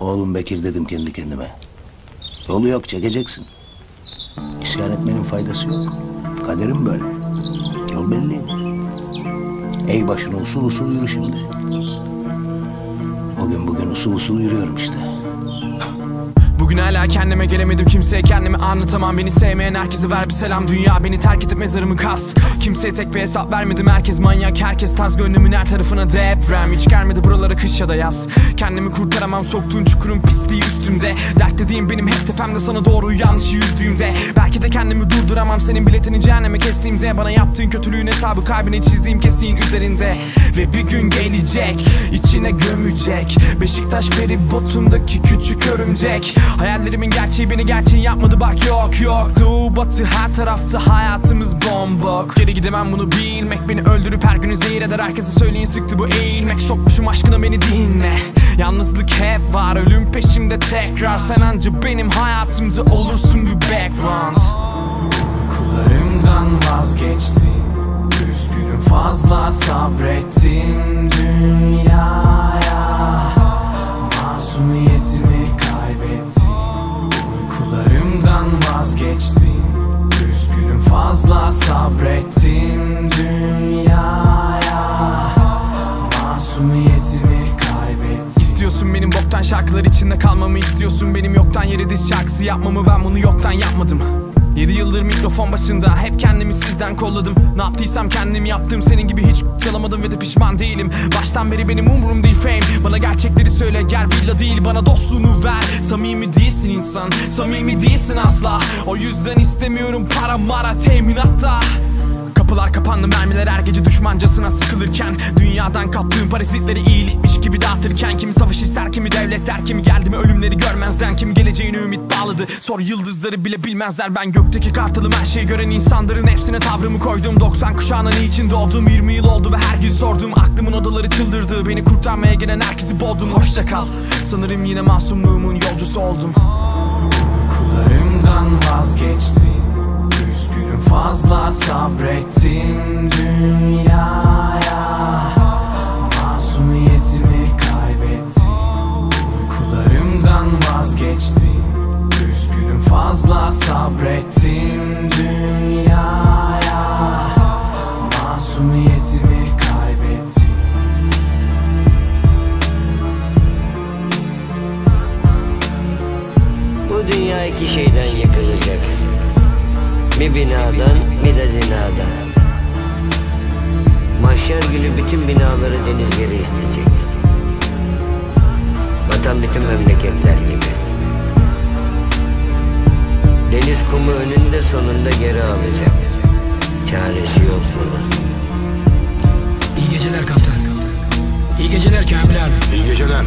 Oğlum Bekir dedim kendi kendime. Yolu yok çekeceksin. İsyan etmenin faydası yok. Kaderim böyle. Yol belli. Ey başına usul usul yürü şimdi. O gün bugün usul usul yürüyorum işte. Hala kendime gelemedim kimseye kendimi anlatamam. Beni sevmeyen herkese ver bir selam. Dünya beni terk edip mezarımı kas. Kimseye tek bir hesap vermedim Herkes manyak herkes tarz. Gönlümün her tarafına deprem. Hiç gelmedi buralara kış ya da yaz. Kendimi kurtaramam soktuğun çukurun pisliği üstümde. Dert dediğim benim hep tepemde sana doğru yanlışı yüzdüğümde. Belki de kendimi durduramam senin biletini cehenneme kestiğimde. Bana yaptığın kötülüğün hesabı kalbine çizdiğim kesiğin üzerinde. Ve bir gün gelecek içine gömecek. Beşiktaş feribotundaki küçük örümcek Hayallerimin gerçeği beni gerçeğin yapmadı. Bak yok yok. Doğu batı her tarafta hayatımız bombok. Geri gidemem bunu bilmek beni öldürüp her günü zehir eder. Herkese söyleyin sıktı bu eğilmek. Sokmuşum aşkına beni dinle. Yalnızlık hep var ölüm peşimde tekrar. Sen anca benim hayatımda olursun bir background. Uykularımdan vazgeçtin vazgeçtin Üzgünüm fazla sabrettin dünyaya. Masumiyetimi kaybettin. İstiyorsun benim boktan şarkılar içinde kalmamı istiyorsun Benim yoktan yere diz şarkısı yapmamı. Ben bunu yoktan yapmadım. 7 yıldır mikrofon başında hep kendimi sizden kolladım. Ne yaptıysam kendim yaptım senin gibi hiç çalamadım ve de pişman değilim. Baştan beri benim umurum değil fame. Bana gerçekleri söyle gel villa değil bana dostluğunu ver. Samimi değilsin insan. Samimi değilsin asla. O yüzden istemiyorum para mara teminatta Kapılar kapandı mermiler her gece düşmancasına sıkılırken. Dünyadan kaptığım parazitleri iyilikmiş gibi dağıtırken. Kimi savaş ister kimi devlet der kimi geldi mi ölümleri görmezden. Kimi geleceğine ümit bağladı sor yıldızları bile bilmezler. Ben gökteki kartalım her şeyi gören insanların hepsine tavrımı koydum. 90 kuşağına niçin doğdum? 20 yıl oldu ve her gün sordum. Aklımın odaları çıldırdı beni kurtarmaya gelen herkesi boğdum. Hoşça kal. Sanırım yine masumluğumun yolcusu oldum. Uykularımdan vazgeçtin Üzgünüm fazla sabrettin dünyaya Masumiyetimi kaybettin Bu dünya iki şeyden yıkılacak. Bir binadan bir de zinadan. Mahşer günü bütün binaları deniz geri isteyecek. Vatan bütün memleketler gibi. Kumu önünde sonunda geri alacak. Çaresi yok bunun. İyi geceler kaptan. İyi geceler Kamil abi. İyi geceler.